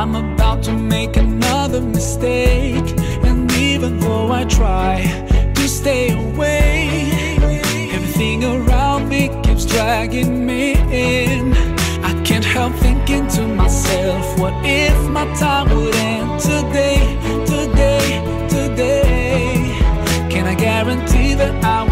I'm about to make another mistake. And even though I try to stay away, everything around me keeps dragging me in. I can't help thinking to myself, what if my time would end today, today, today? Can I guarantee that I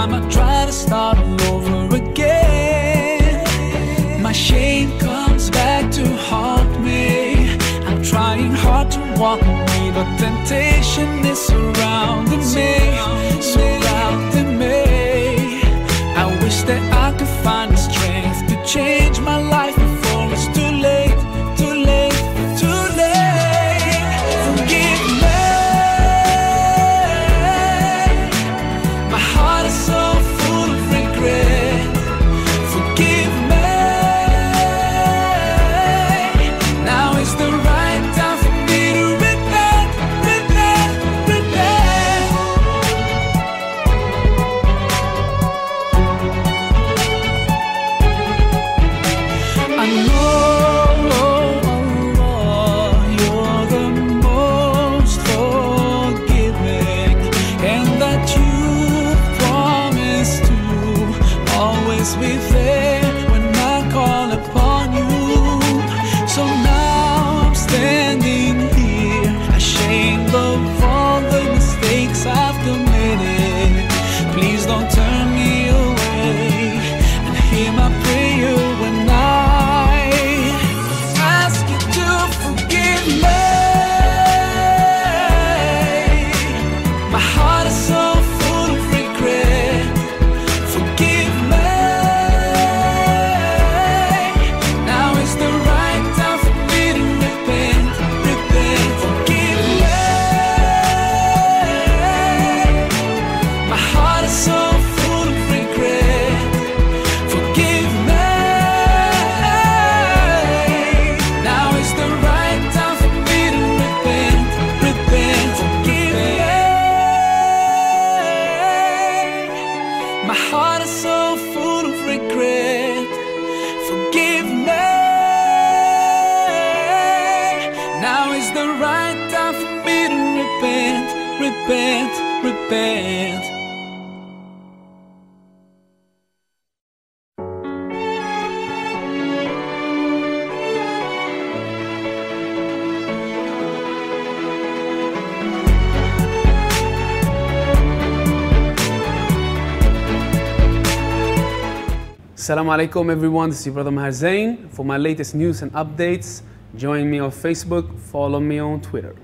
time I try to start all over again, my shame comes back to haunt me. I'm trying hard to walk away, but temptation is surrounding me, surrounding me. I wish that I could find the strength to change repent, repent. Assalamu alaikum everyone, this is brother Maher Zain. For my latest news and updates, join me on Facebook, follow me on Twitter.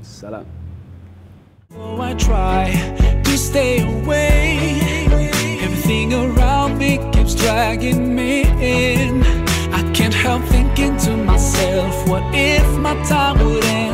Salam. Though I try to stay away, everything around me keeps dragging me in. I can't help thinking to myself, what if my time would end